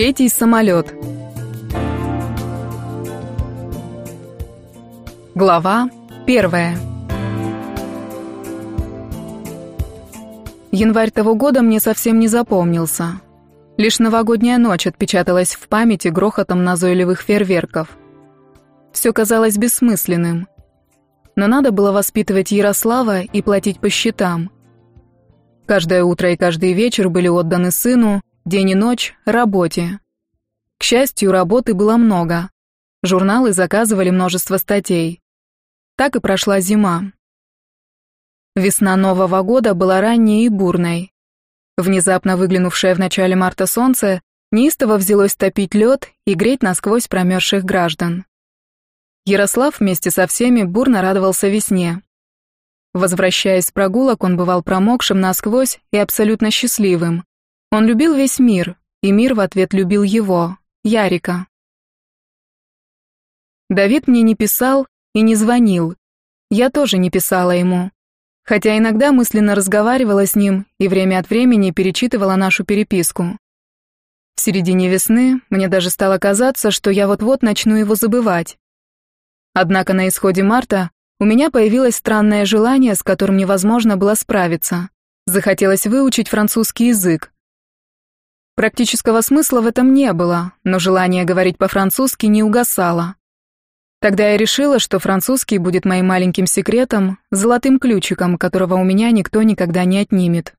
Третий самолет. Глава первая. Январь того года мне совсем не запомнился. Лишь новогодняя ночь отпечаталась в памяти грохотом назойливых фейерверков. Все казалось бессмысленным. Но надо было воспитывать Ярослава и платить по счетам. Каждое утро и каждый вечер были отданы сыну, День и ночь — работе. К счастью, работы было много. Журналы заказывали множество статей. Так и прошла зима. Весна Нового года была ранней и бурной. Внезапно выглянувшее в начале марта солнце неистово взялось топить лед и греть насквозь промерзших граждан. Ярослав вместе со всеми бурно радовался весне. Возвращаясь с прогулок, он бывал промокшим насквозь и абсолютно счастливым. Он любил весь мир, и мир в ответ любил его, Ярика. Давид мне не писал и не звонил. Я тоже не писала ему. Хотя иногда мысленно разговаривала с ним и время от времени перечитывала нашу переписку. В середине весны мне даже стало казаться, что я вот-вот начну его забывать. Однако на исходе марта у меня появилось странное желание, с которым невозможно было справиться. Захотелось выучить французский язык, Практического смысла в этом не было, но желание говорить по-французски не угасало. Тогда я решила, что французский будет моим маленьким секретом, золотым ключиком, которого у меня никто никогда не отнимет.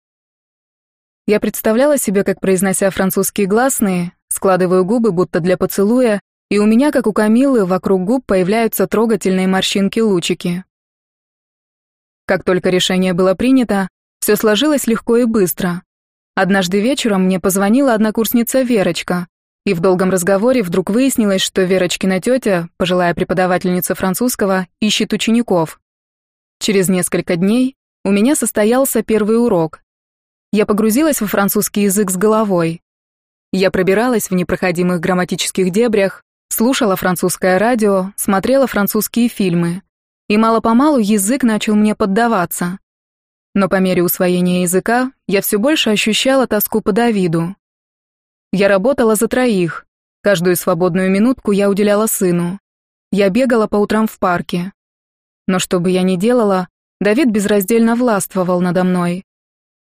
Я представляла себе, как, произнося французские гласные, складываю губы, будто для поцелуя, и у меня, как у Камилы, вокруг губ появляются трогательные морщинки-лучики. Как только решение было принято, все сложилось легко и быстро. Однажды вечером мне позвонила однокурсница Верочка, и в долгом разговоре вдруг выяснилось, что Верочкина тетя, пожилая преподавательница французского, ищет учеников. Через несколько дней у меня состоялся первый урок. Я погрузилась во французский язык с головой. Я пробиралась в непроходимых грамматических дебрях, слушала французское радио, смотрела французские фильмы. И мало-помалу язык начал мне поддаваться. Но по мере усвоения языка я все больше ощущала тоску по Давиду. Я работала за троих. Каждую свободную минутку я уделяла сыну. Я бегала по утрам в парке. Но что бы я ни делала, Давид безраздельно властвовал надо мной.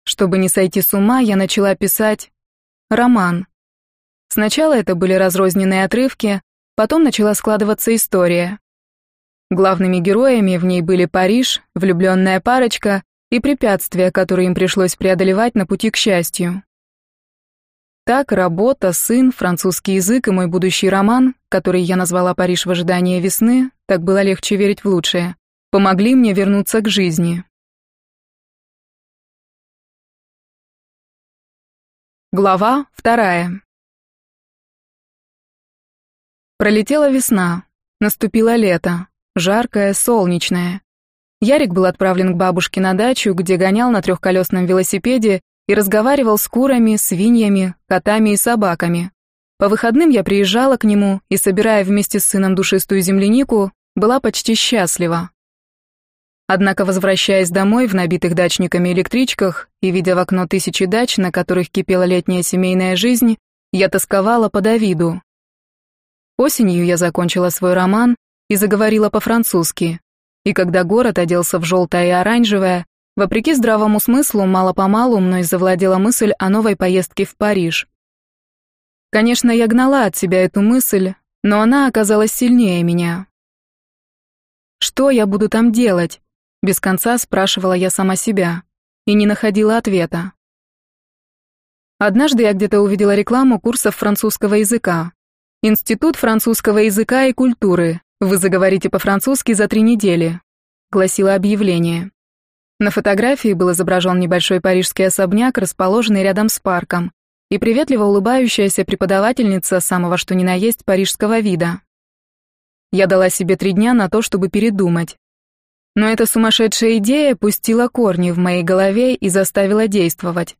Чтобы не сойти с ума, я начала писать роман. Сначала это были разрозненные отрывки, потом начала складываться история. Главными героями в ней были Париж, влюбленная парочка и препятствия, которые им пришлось преодолевать на пути к счастью. Так работа, сын, французский язык и мой будущий роман, который я назвала «Париж в ожидании весны», так было легче верить в лучшее, помогли мне вернуться к жизни. Глава вторая. Пролетела весна, наступило лето, жаркое, солнечное. Ярик был отправлен к бабушке на дачу, где гонял на трехколесном велосипеде и разговаривал с курами, свиньями, котами и собаками. По выходным я приезжала к нему и, собирая вместе с сыном душистую землянику, была почти счастлива. Однако, возвращаясь домой в набитых дачниками электричках и видя в окно тысячи дач, на которых кипела летняя семейная жизнь, я тосковала по Давиду. Осенью я закончила свой роман и заговорила по-французски, и когда город оделся в желтое и оранжевое, вопреки здравому смыслу, мало-помалу мной завладела мысль о новой поездке в Париж. Конечно, я гнала от себя эту мысль, но она оказалась сильнее меня. Что я буду там делать? Без конца спрашивала я сама себя и не находила ответа. Однажды я где-то увидела рекламу курсов французского языка. Институт французского языка и культуры, «Вы заговорите по-французски за три недели», — гласило объявление. На фотографии был изображен небольшой парижский особняк, расположенный рядом с парком, и приветливо улыбающаяся преподавательница самого что ни на есть парижского вида. Я дала себе три дня на то, чтобы передумать. Но эта сумасшедшая идея пустила корни в моей голове и заставила действовать.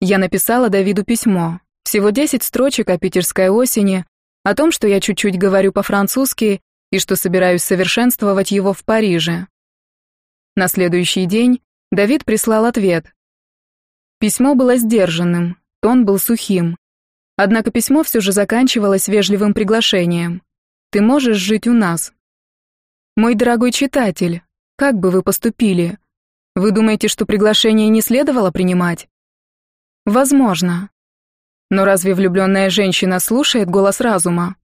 Я написала Давиду письмо, всего десять строчек о питерской осени, о том, что я чуть-чуть говорю по-французски и что собираюсь совершенствовать его в Париже. На следующий день Давид прислал ответ. Письмо было сдержанным, тон был сухим. Однако письмо все же заканчивалось вежливым приглашением. «Ты можешь жить у нас». «Мой дорогой читатель, как бы вы поступили? Вы думаете, что приглашение не следовало принимать?» «Возможно. Но разве влюбленная женщина слушает голос разума?»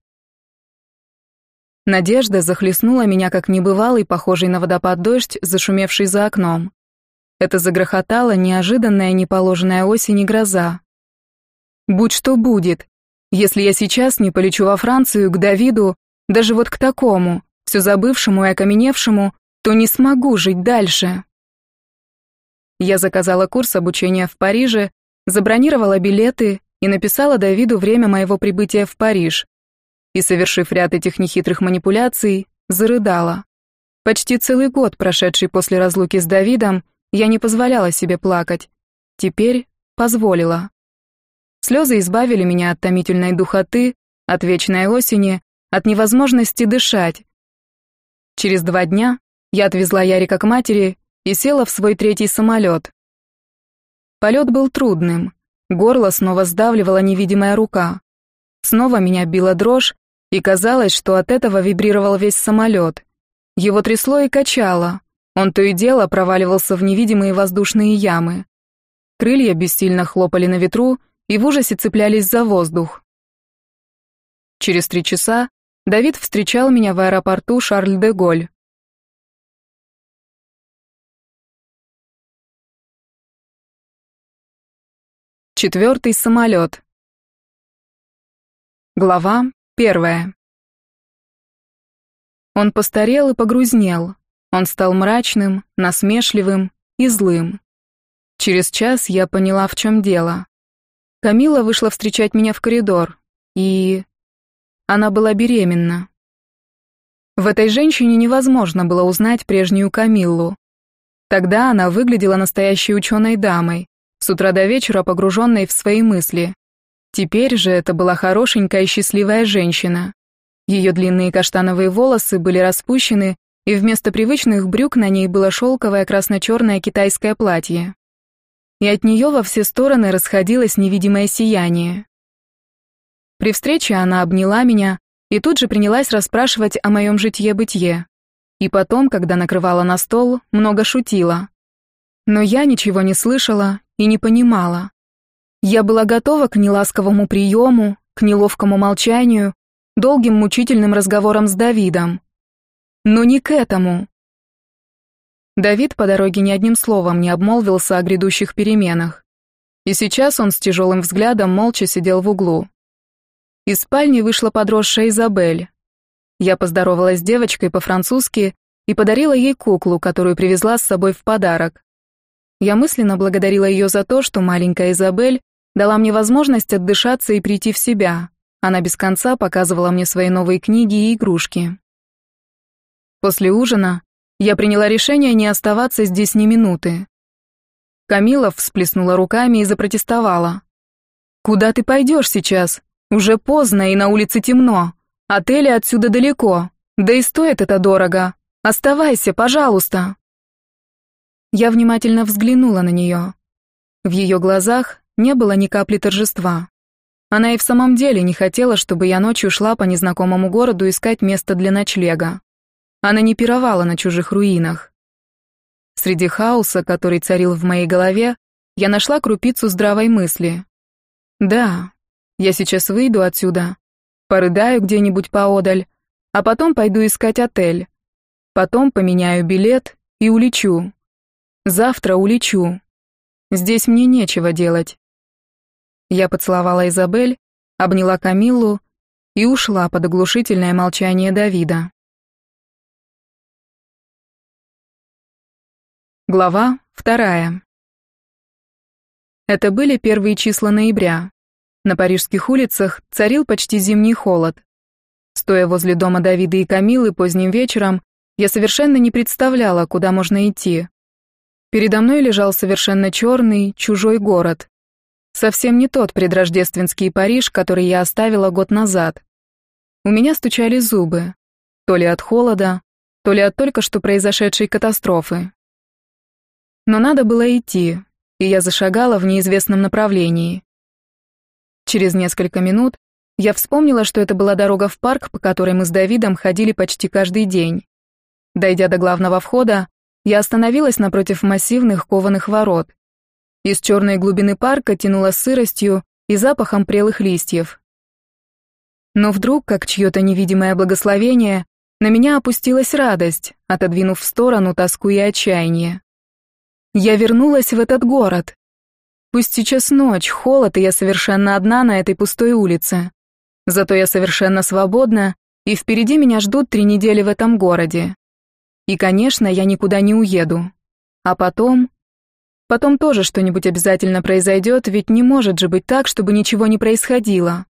Надежда захлестнула меня, как небывалый, похожий на водопад дождь, зашумевший за окном. Это загрохотала неожиданная, неположенная осень и гроза. Будь что будет. Если я сейчас не полечу во Францию к Давиду, даже вот к такому, все забывшему и окаменевшему, то не смогу жить дальше. Я заказала курс обучения в Париже, забронировала билеты и написала Давиду время моего прибытия в Париж. И, совершив ряд этих нехитрых манипуляций, зарыдала. Почти целый год, прошедший после разлуки с Давидом, я не позволяла себе плакать. Теперь позволила. Слезы избавили меня от томительной духоты, от вечной осени, от невозможности дышать. Через два дня я отвезла Ярика к матери и села в свой третий самолет. Полет был трудным, горло снова сдавливала невидимая рука. Снова меня била дрожь, и казалось, что от этого вибрировал весь самолет. Его трясло и качало, он то и дело проваливался в невидимые воздушные ямы. Крылья бессильно хлопали на ветру, и в ужасе цеплялись за воздух. Через три часа Давид встречал меня в аэропорту Шарль-де-Голь. Четвертый самолет. Глава первая. Он постарел и погрузнел. Он стал мрачным, насмешливым и злым. Через час я поняла, в чем дело. Камила вышла встречать меня в коридор, и... Она была беременна. В этой женщине невозможно было узнать прежнюю Камиллу. Тогда она выглядела настоящей ученой дамой, с утра до вечера погруженной в свои мысли. Теперь же это была хорошенькая и счастливая женщина. Ее длинные каштановые волосы были распущены, и вместо привычных брюк на ней было шелковое красно-черное китайское платье и от нее во все стороны расходилось невидимое сияние. При встрече она обняла меня и тут же принялась расспрашивать о моем житье-бытие. И потом, когда накрывала на стол, много шутила. Но я ничего не слышала и не понимала. Я была готова к неласковому приему, к неловкому молчанию, долгим мучительным разговорам с Давидом. Но не к этому. Давид по дороге ни одним словом не обмолвился о грядущих переменах. И сейчас он с тяжелым взглядом молча сидел в углу. Из спальни вышла подросшая Изабель. Я поздоровалась с девочкой по-французски и подарила ей куклу, которую привезла с собой в подарок. Я мысленно благодарила ее за то, что маленькая Изабель дала мне возможность отдышаться и прийти в себя. Она без конца показывала мне свои новые книги и игрушки. После ужина я приняла решение не оставаться здесь ни минуты. Камила всплеснула руками и запротестовала. «Куда ты пойдешь сейчас? Уже поздно и на улице темно. Отели отсюда далеко. Да и стоит это дорого. Оставайся, пожалуйста». Я внимательно взглянула на нее. В ее глазах не было ни капли торжества. Она и в самом деле не хотела, чтобы я ночью шла по незнакомому городу искать место для ночлега. Она не пировала на чужих руинах. Среди хаоса, который царил в моей голове, я нашла крупицу здравой мысли. Да, я сейчас выйду отсюда, порыдаю где-нибудь поодаль, а потом пойду искать отель. Потом поменяю билет и улечу. Завтра улечу. Здесь мне нечего делать. Я поцеловала Изабель, обняла Камиллу и ушла под оглушительное молчание Давида. Глава вторая. Это были первые числа ноября. На парижских улицах царил почти зимний холод. Стоя возле дома Давида и Камилы поздним вечером, я совершенно не представляла, куда можно идти. Передо мной лежал совершенно черный, чужой город. Совсем не тот предрождественский Париж, который я оставила год назад. У меня стучали зубы. То ли от холода, то ли от только что произошедшей катастрофы. Но надо было идти, и я зашагала в неизвестном направлении. Через несколько минут я вспомнила, что это была дорога в парк, по которой мы с Давидом ходили почти каждый день. Дойдя до главного входа, я остановилась напротив массивных кованых ворот. Из черной глубины парка тянуло сыростью и запахом прелых листьев. Но вдруг, как чье-то невидимое благословение, на меня опустилась радость, отодвинув в сторону тоску и отчаяние. Я вернулась в этот город. Пусть сейчас ночь, холод, и я совершенно одна на этой пустой улице. Зато я совершенно свободна, и впереди меня ждут три недели в этом городе. И, конечно, я никуда не уеду. А потом... Потом тоже что-нибудь обязательно произойдет, ведь не может же быть так, чтобы ничего не происходило.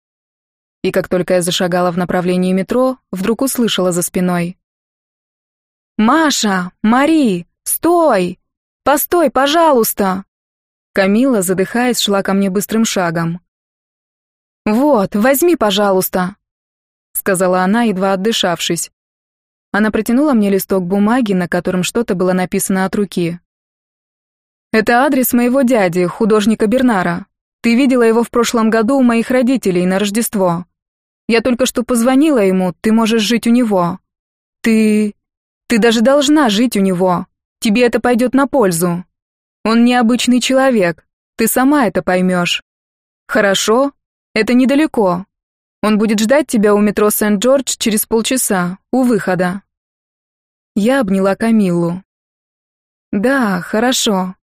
И как только я зашагала в направлении метро, вдруг услышала за спиной. «Маша! Мари! Стой! Постой, пожалуйста!» Камила, задыхаясь, шла ко мне быстрым шагом. «Вот, возьми, пожалуйста», — сказала она, едва отдышавшись. Она протянула мне листок бумаги, на котором что-то было написано от руки. «Это адрес моего дяди, художника Бернара. Ты видела его в прошлом году у моих родителей на Рождество. Я только что позвонила ему, ты можешь жить у него. Ты... ты даже должна жить у него. Тебе это пойдет на пользу. Он необычный человек, ты сама это поймешь. Хорошо? Это недалеко. Он будет ждать тебя у метро Сент-Джордж через полчаса, у выхода. Я обняла Камиллу. Да, хорошо.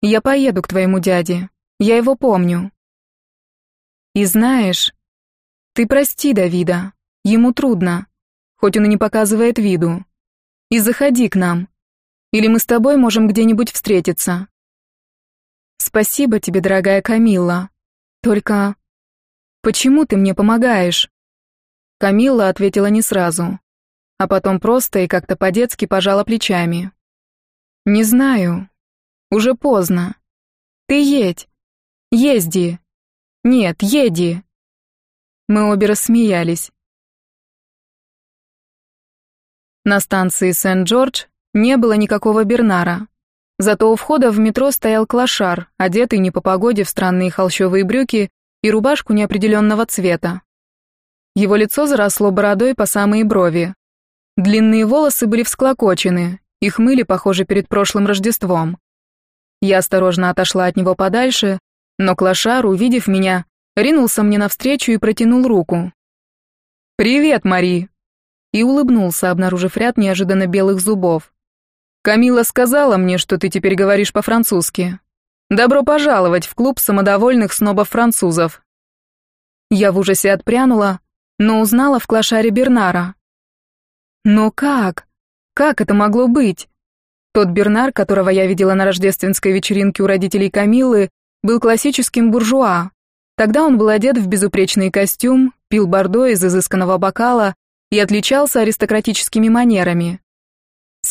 Я поеду к твоему дяде. Я его помню. И знаешь, ты прости Давида, ему трудно, хоть он и не показывает виду. И заходи к нам. Или мы с тобой можем где-нибудь встретиться. Спасибо тебе, дорогая Камилла. Только почему ты мне помогаешь? Камилла ответила не сразу, а потом просто и как-то по-детски пожала плечами. Не знаю. Уже поздно. Ты едь. Езди. Нет, еди. Мы обе рассмеялись. На станции Сент-Джордж не было никакого Бернара. Зато у входа в метро стоял клошар, одетый не по погоде в странные холщовые брюки и рубашку неопределенного цвета. Его лицо заросло бородой по самые брови. Длинные волосы были всклокочены, их мыли, похоже, перед прошлым Рождеством. Я осторожно отошла от него подальше, но клошар, увидев меня, ринулся мне навстречу и протянул руку. «Привет, Мари!» И улыбнулся, обнаружив ряд неожиданно белых зубов. «Камила сказала мне, что ты теперь говоришь по-французски. Добро пожаловать в клуб самодовольных снобов-французов». Я в ужасе отпрянула, но узнала в клошаре Бернара. Но как? Как это могло быть? Тот Бернар, которого я видела на рождественской вечеринке у родителей Камилы, был классическим буржуа, Тогда он был одет в безупречный костюм, пил бордо из изысканного бокала и отличался аристократическими манерами.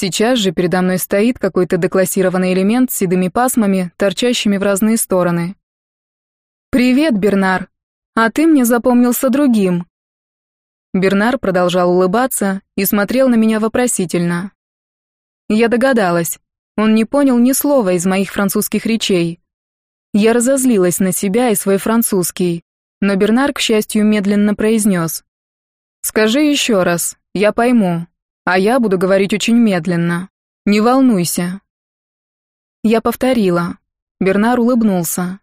Сейчас же передо мной стоит какой-то деклассированный элемент с седыми пасмами, торчащими в разные стороны. «Привет, Бернар! А ты мне запомнился другим!» Бернар продолжал улыбаться и смотрел на меня вопросительно. Я догадалась. Он не понял ни слова из моих французских речей, я разозлилась на себя и свой французский, но Бернар, к счастью, медленно произнес. «Скажи еще раз, я пойму, а я буду говорить очень медленно. Не волнуйся». Я повторила. Бернар улыбнулся.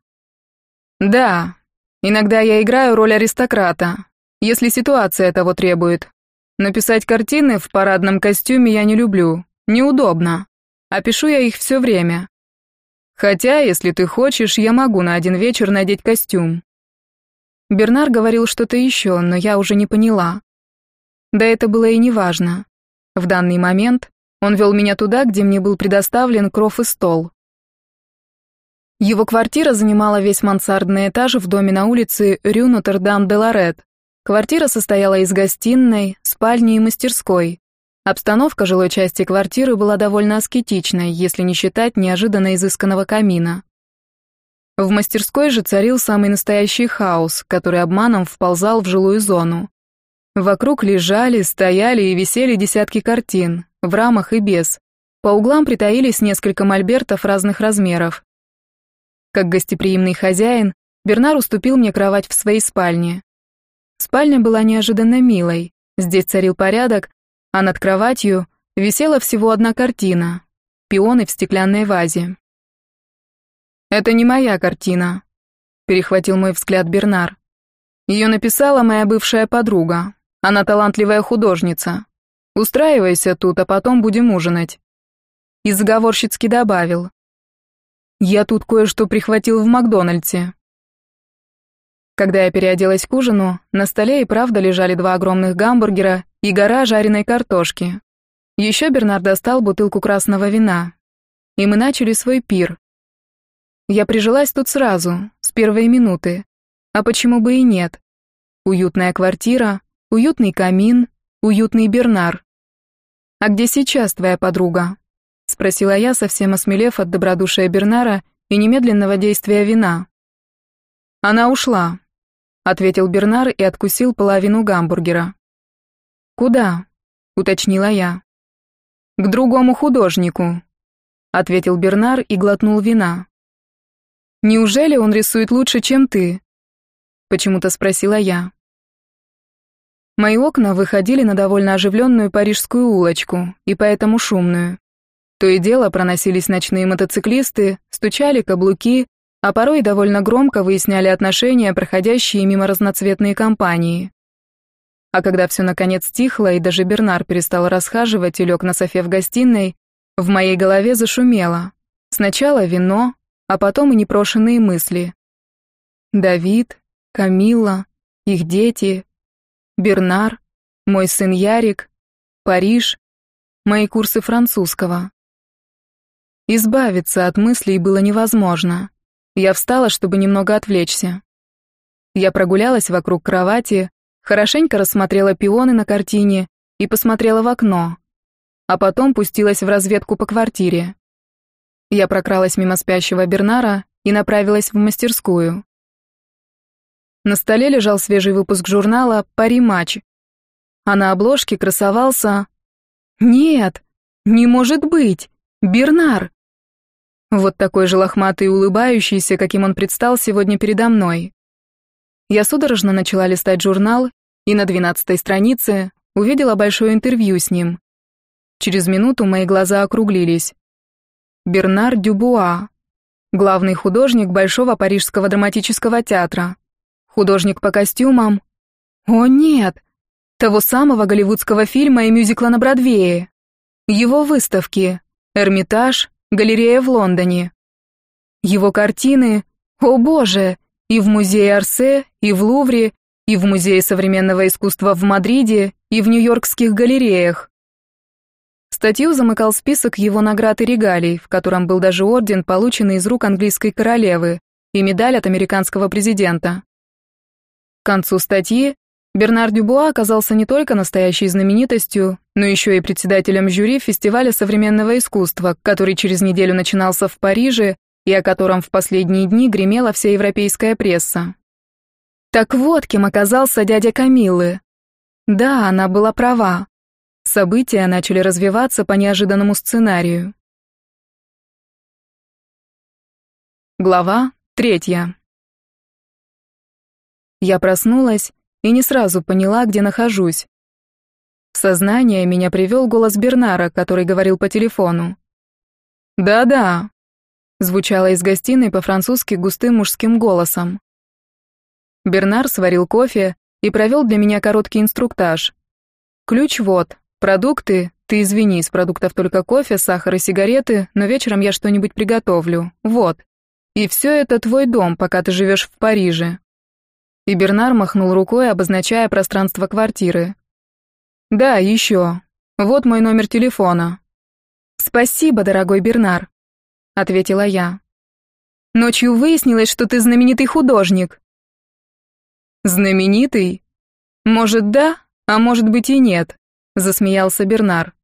«Да, иногда я играю роль аристократа, если ситуация того требует. Но писать картины в парадном костюме я не люблю, неудобно. А пишу я их все время, Хотя, если ты хочешь, я могу на один вечер надеть костюм. Бернар говорил что-то еще, но я уже не поняла. Да это было и не важно. В данный момент он вел меня туда, где мне был предоставлен кров и стол. Его квартира занимала весь мансардный этаж в доме на улице Рю Нотр-Дам-де-Лорет. Квартира состояла из гостиной, спальни и мастерской. Обстановка жилой части квартиры была довольно аскетичной, если не считать неожиданно изысканного камина. В мастерской же царил самый настоящий хаос, который обманом вползал в жилую зону. Вокруг лежали, стояли и висели десятки картин, в рамах и без. По углам притаились несколько мольбертов разных размеров. Как гостеприимный хозяин, Бернар уступил мне кровать в своей спальне. Спальня была неожиданно милой. Здесь царил порядок, а над кроватью висела всего одна картина — пионы в стеклянной вазе. «Это не моя картина», — перехватил мой взгляд Бернар. «Ее написала моя бывшая подруга. Она талантливая художница. Устраивайся тут, а потом будем ужинать». И заговорщицки добавил. «Я тут кое-что прихватил в Макдональдсе». Когда я переоделась к ужину, на столе и правда лежали два огромных гамбургера и гора жареной картошки. Еще Бернард достал бутылку красного вина. И мы начали свой пир. Я прижилась тут сразу, с первой минуты. А почему бы и нет? Уютная квартира, уютный камин, уютный Бернар. «А где сейчас твоя подруга?» — спросила я, совсем осмелев от добродушия Бернара и немедленного действия вина. «Она ушла», — ответил Бернар и откусил половину гамбургера. «Куда?» — уточнила я. «К другому художнику», — ответил Бернар и глотнул вина. «Неужели он рисует лучше, чем ты?» — почему-то спросила я. Мои окна выходили на довольно оживленную парижскую улочку, и поэтому шумную. То и дело проносились ночные мотоциклисты, стучали каблуки, а порой довольно громко выясняли отношения, проходящие мимо разноцветные компании. А когда все наконец стихло, и даже Бернар перестал расхаживать и лег на софе в гостиной, в моей голове зашумело. Сначала вино, а потом и непрошенные мысли. Давид, Камилла, их дети, Бернар, мой сын Ярик, Париж, мои курсы французского. Избавиться от мыслей было невозможно. Я встала, чтобы немного отвлечься. Я прогулялась вокруг кровати, хорошенько рассмотрела пионы на картине и посмотрела в окно, а потом пустилась в разведку по квартире. Я прокралась мимо спящего Бернара и направилась в мастерскую. На столе лежал свежий выпуск журнала «Пари матч», а на обложке красовался... Нет, не может быть! Бернар! Вот такой же лохматый и улыбающийся, каким он предстал сегодня передо мной. Я судорожно начала листать журнал и на двенадцатой странице увидела большое интервью с ним. Через минуту мои глаза округлились. Бернар Дюбуа, главный художник Большого Парижского драматического театра, художник по костюмам. О нет, того самого голливудского фильма и мюзикла на Бродвее. Его выставки, Эрмитаж, галерея в Лондоне. Его картины, о боже, и в музее Арсе, и в Лувре, и в Музее современного искусства в Мадриде, и в нью-йоркских галереях. Статью замыкал список его наград и регалий, в котором был даже орден, полученный из рук английской королевы, и медаль от американского президента. К концу статьи Бернар Дюбуа оказался не только настоящей знаменитостью, но еще и председателем жюри фестиваля современного искусства, который через неделю начинался в Париже и о котором в последние дни гремела вся европейская пресса. Так вот, кем оказался дядя Камилы. Да, она была права. События начали развиваться по неожиданному сценарию. Глава третья. Я проснулась и не сразу поняла, где нахожусь. В сознание меня привел голос Бернара, который говорил по телефону. «Да-да», звучало из гостиной по-французски густым мужским голосом. Бернар сварил кофе и провел для меня короткий инструктаж. Ключ вот, продукты, ты извини, из продуктов только кофе, сахар и сигареты, но вечером я что-нибудь приготовлю. Вот. И все это твой дом, пока ты живешь в Париже. И Бернар махнул рукой, обозначая пространство квартиры. Да, еще. Вот мой номер телефона. Спасибо, дорогой Бернар ответила я. Ночью выяснилось, что ты знаменитый художник. Знаменитый? Может, да, а может быть и нет, засмеялся Бернар.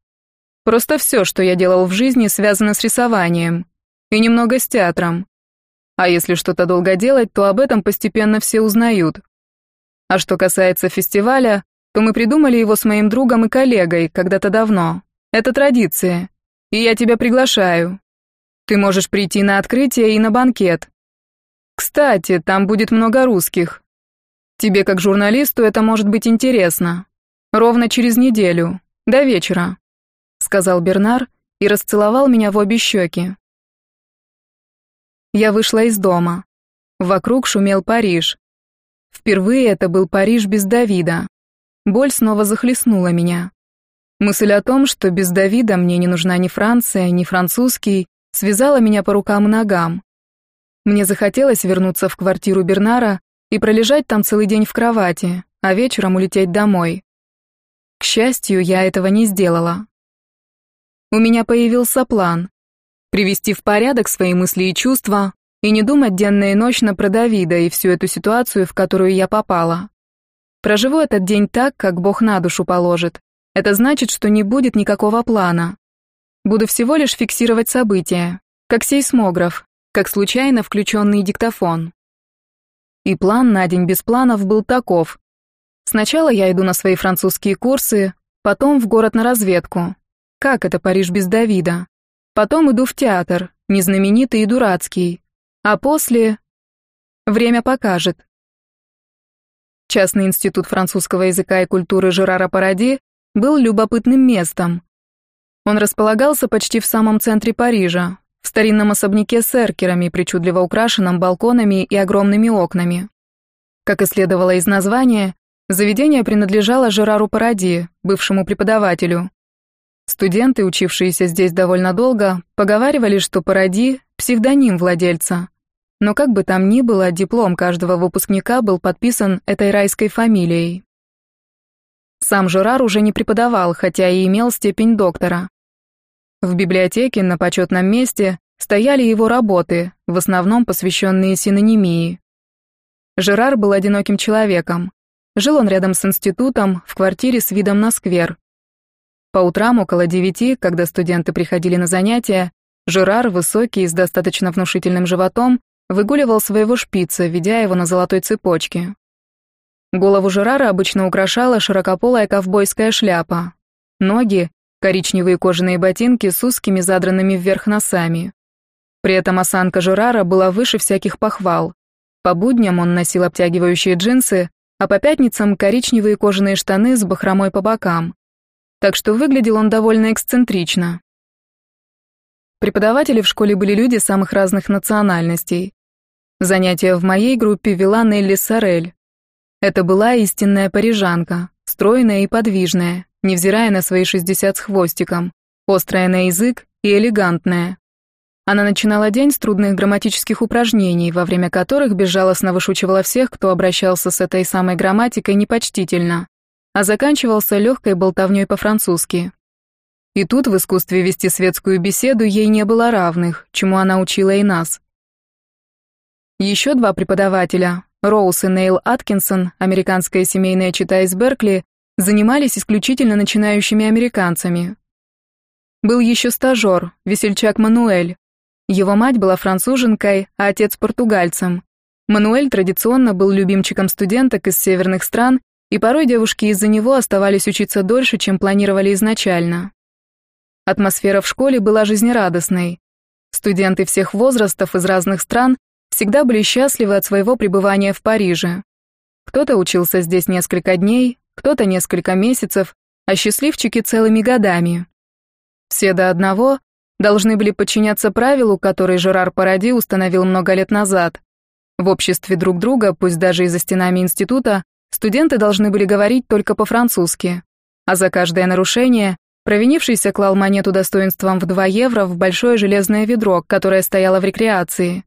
Просто все, что я делал в жизни, связано с рисованием и немного с театром. А если что-то долго делать, то об этом постепенно все узнают. А что касается фестиваля, то мы придумали его с моим другом и коллегой когда-то давно. Это традиция. И я тебя приглашаю. Ты можешь прийти на открытие и на банкет. Кстати, там будет много русских. Тебе, как журналисту, это может быть интересно. Ровно через неделю, до вечера», — сказал Бернар и расцеловал меня в обе щеки. Я вышла из дома. Вокруг шумел Париж. Впервые это был Париж без Давида. Боль снова захлестнула меня. Мысль о том, что без Давида мне не нужна ни Франция, ни французский, связала меня по рукам и ногам. Мне захотелось вернуться в квартиру Бернара и пролежать там целый день в кровати, а вечером улететь домой. К счастью, я этого не сделала. У меня появился план — привести в порядок свои мысли и чувства и не думать денно и ночно про Давида и всю эту ситуацию, в которую я попала. Проживу этот день так, как Бог на душу положит. Это значит, что не будет никакого плана. Буду всего лишь фиксировать события, как сейсмограф, как случайно включенный диктофон. И план на день без планов был таков. Сначала я иду на свои французские курсы, потом в город на разведку. Как это Париж без Давида? Потом иду в театр, незнаменитый и дурацкий. А после... Время покажет. Частный институт французского языка и культуры Жерара Паради был любопытным местом. Он располагался почти в самом центре Парижа, в старинном особняке с эркерами, причудливо украшенном балконами и огромными окнами. Как и следовало из названия, заведение принадлежало Жерару Паради, бывшему преподавателю. Студенты, учившиеся здесь довольно долго, поговаривали, что Паради — псевдоним владельца. Но как бы там ни было, диплом каждого выпускника был подписан этой райской фамилией. Сам Жерар уже не преподавал, хотя и имел степень доктора. В библиотеке на почетном месте стояли его работы, в основном посвященные синонимии. Жерар был одиноким человеком. Жил он рядом с институтом, в квартире с видом на сквер. По утрам около девяти, когда студенты приходили на занятия, Жерар, высокий, с достаточно внушительным животом, выгуливал своего шпица, ведя его на золотой цепочке. Голову Жерара обычно украшала широкополая ковбойская шляпа. Ноги коричневые кожаные ботинки с узкими задранными вверх носами. При этом осанка Жерара была выше всяких похвал. По будням он носил обтягивающие джинсы, а по пятницам коричневые кожаные штаны с бахромой по бокам. Так что выглядел он довольно эксцентрично. Преподаватели в школе были люди самых разных национальностей. Занятия в моей группе вела Нелли Сорель. Это была истинная парижанка, стройная и подвижная, невзирая на свои 60 с хвостиком, острая на язык и элегантная. Она начинала день с трудных грамматических упражнений, во время которых безжалостно вышучивала всех, кто обращался с этой самой грамматикой непочтительно, а заканчивался легкой болтовней по-французски. И тут в искусстве вести светскую беседу ей не было равных, чему она учила и нас. Еще два преподавателя, Роуз и Нейл Аткинсон, американская семейная чита из Беркли, занимались исключительно начинающими американцами. Был еще стажер, весельчак Мануэль. Его мать была француженкой, а отец португальцем. Мануэль традиционно был любимчиком студенток из северных стран, и порой девушки из-за него оставались учиться дольше, чем планировали изначально. Атмосфера в школе была жизнерадостной. Студенты всех возрастов из разных стран всегда были счастливы от своего пребывания в Париже. Кто-то учился здесь несколько дней, кто-то несколько месяцев, а счастливчики целыми годами. Все до одного должны были подчиняться правилу, который Жерар Паради установил много лет назад. В обществе друг друга, пусть даже и за стенами института, студенты должны были говорить только по-французски. А за каждое нарушение провинившийся клал монету достоинством в 2 евро в большое железное ведро, которое стояло в рекреации.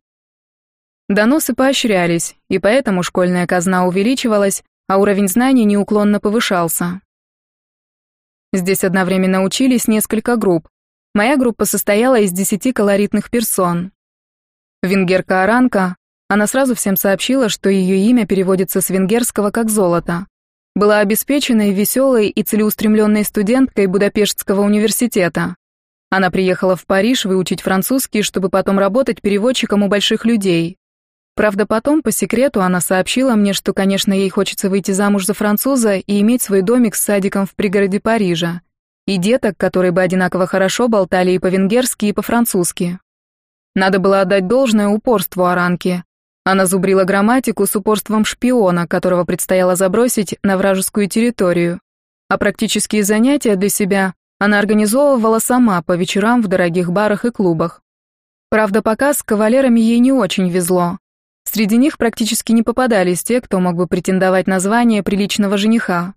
Доносы поощрялись, и поэтому школьная казна увеличивалась, а уровень знаний неуклонно повышался. Здесь одновременно учились несколько групп. Моя группа состояла из десяти колоритных персон. Венгерка Аранка, она сразу всем сообщила, что ее имя переводится с венгерского как «золото». Была обеспеченной, веселой и целеустремленной студенткой Будапештского университета. Она приехала в Париж выучить французский, чтобы потом работать переводчиком у больших людей. Правда, потом, по секрету, она сообщила мне, что, конечно, ей хочется выйти замуж за француза и иметь свой домик с садиком в пригороде Парижа. И деток, которые бы одинаково хорошо болтали и по-венгерски, и по-французски. Надо было отдать должное упорству Аранке. Она зубрила грамматику с упорством шпиона, которого предстояло забросить на вражескую территорию. А практические занятия для себя она организовывала сама по вечерам в дорогих барах и клубах. Правда, пока с кавалерами ей не очень везло. Среди них практически не попадались те, кто мог бы претендовать на звание приличного жениха.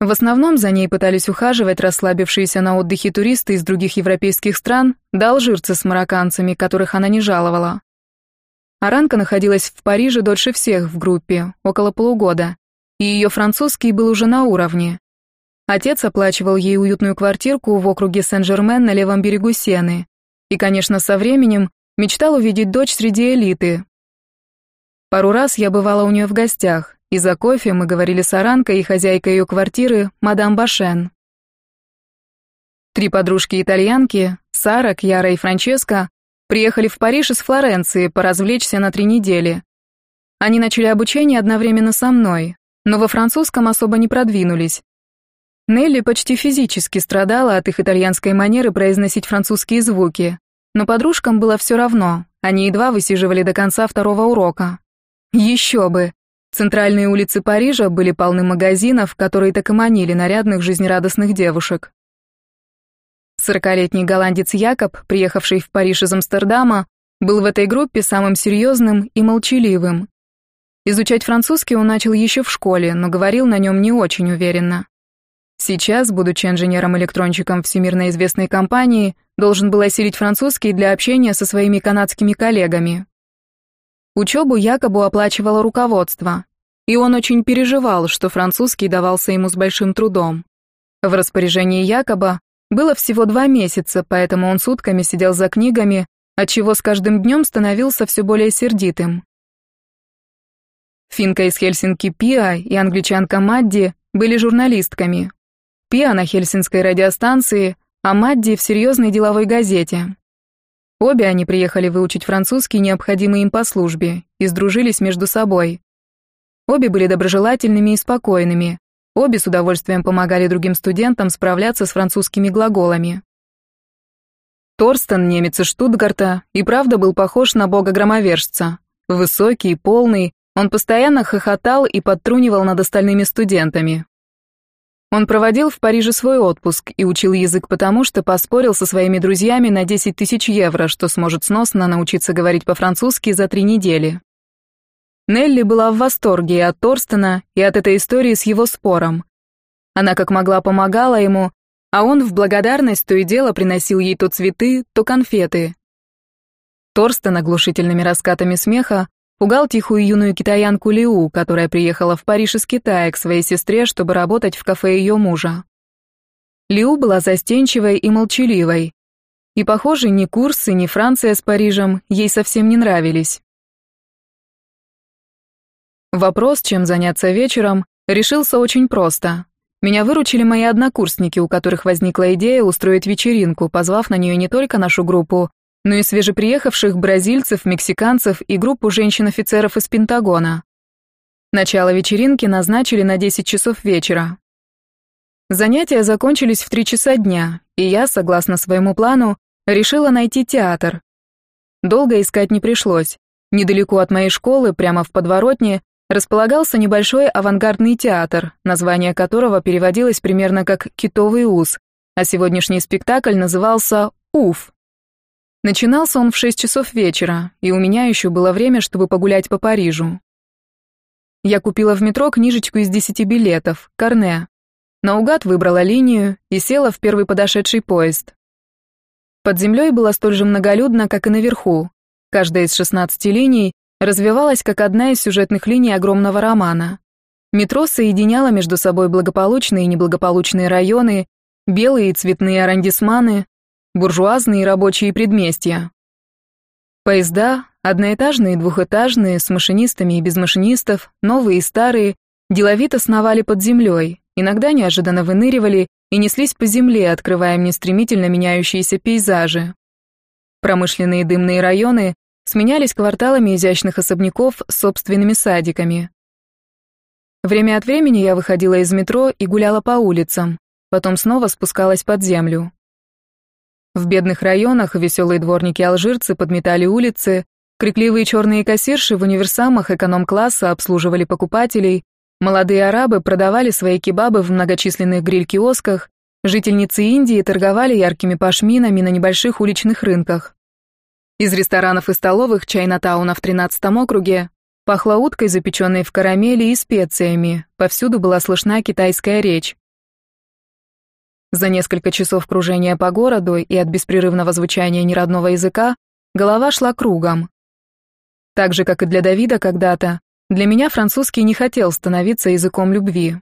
В основном за ней пытались ухаживать расслабившиеся на отдыхе туристы из других европейских стран, да алжирцы с марокканцами, которых она не жаловала. Аранка находилась в Париже дольше всех в группе, около полугода, и ее французский был уже на уровне. Отец оплачивал ей уютную квартирку в округе Сен-Жермен на левом берегу Сены. И, конечно, со временем мечтал увидеть дочь среди элиты. Пару раз я бывала у нее в гостях, и за кофе мы говорили с Аранкой и хозяйкой ее квартиры, мадам Башен. Три подружки-итальянки, Сара, Кьяра и Франческа, приехали в Париж из Флоренции поразвлечься на три недели. Они начали обучение одновременно со мной, но во французском особо не продвинулись. Нелли почти физически страдала от их итальянской манеры произносить французские звуки, но подружкам было все равно, они едва высиживали до конца второго урока. Еще бы! Центральные улицы Парижа были полны магазинов, которые так и манили нарядных жизнерадостных девушек. Сорокалетний голландец Якоб, приехавший в Париж из Амстердама, был в этой группе самым серьезным и молчаливым. Изучать французский он начал еще в школе, но говорил на нем не очень уверенно. Сейчас, будучи инженером-электронщиком всемирно известной компании, должен был осилить французский для общения со своими канадскими коллегами, Учебу якобы оплачивало руководство, и он очень переживал, что французский давался ему с большим трудом. В распоряжении якобы было всего два месяца, поэтому он сутками сидел за книгами, отчего с каждым днем становился все более сердитым. Финка из Хельсинки Пиа и англичанка Мадди были журналистками. Пиа на хельсинской радиостанции, а Мадди в серьезной деловой газете. Обе они приехали выучить французский, необходимый им по службе, и сдружились между собой. Обе были доброжелательными и спокойными. Обе с удовольствием помогали другим студентам справляться с французскими глаголами. Торстен, немец из Штутгарта, и правда был похож на бога-громовержца. Высокий, полный, он постоянно хохотал и подтрунивал над остальными студентами. Он проводил в Париже свой отпуск и учил язык потому, что поспорил со своими друзьями на 10 тысяч евро, что сможет сносно научиться говорить по-французски за три недели. Нелли была в восторге и от Торстена, и от этой истории с его спором. Она как могла помогала ему, а он в благодарность то и дело приносил ей то цветы, то конфеты. Торстен оглушительными раскатами смеха Пугал тихую юную китаянку Лиу, которая приехала в Париж из Китая к своей сестре, чтобы работать в кафе ее мужа. Лиу была застенчивой и молчаливой. И, похоже, ни курсы, ни Франция с Парижем ей совсем не нравились. Вопрос, чем заняться вечером, решился очень просто. Меня выручили мои однокурсники, у которых возникла идея устроить вечеринку, позвав на нее не только нашу группу, но и свежеприехавших бразильцев, мексиканцев и группу женщин-офицеров из Пентагона. Начало вечеринки назначили на 10 часов вечера. Занятия закончились в 3 часа дня, и я, согласно своему плану, решила найти театр. Долго искать не пришлось. Недалеко от моей школы, прямо в подворотне, располагался небольшой авангардный театр, название которого переводилось примерно как «Китовый ус», а сегодняшний спектакль назывался «Уф». Начинался он в шесть часов вечера, и у меня еще было время, чтобы погулять по Парижу. Я купила в метро книжечку из десяти билетов, Карне. Наугад выбрала линию и села в первый подошедший поезд. Под землей было столь же многолюдно, как и наверху. Каждая из шестнадцати линий развивалась как одна из сюжетных линий огромного романа. Метро соединяло между собой благополучные и неблагополучные районы, белые и цветные арандисманы, буржуазные и рабочие предместья. Поезда, одноэтажные и двухэтажные, с машинистами и без машинистов, новые и старые, деловито сновали под землей, иногда неожиданно выныривали и неслись по земле, открывая мне стремительно меняющиеся пейзажи. Промышленные дымные районы сменялись кварталами изящных особняков с собственными садиками. Время от времени я выходила из метро и гуляла по улицам, потом снова спускалась под землю. В бедных районах веселые дворники-алжирцы подметали улицы, Крикливые черные кассирши в универсамах эконом-класса обслуживали покупателей, молодые арабы продавали свои кебабы в многочисленных гриль-киосках, жительницы Индии торговали яркими пашминами на небольших уличных рынках. Из ресторанов и столовых Чайнатауна в 13 округе пахло уткой, запеченной в карамели и специями, повсюду была слышна китайская речь. За несколько часов кружения по городу и от беспрерывного звучания неродного языка голова шла кругом. Так же, как и для Давида когда-то, для меня французский не хотел становиться языком любви.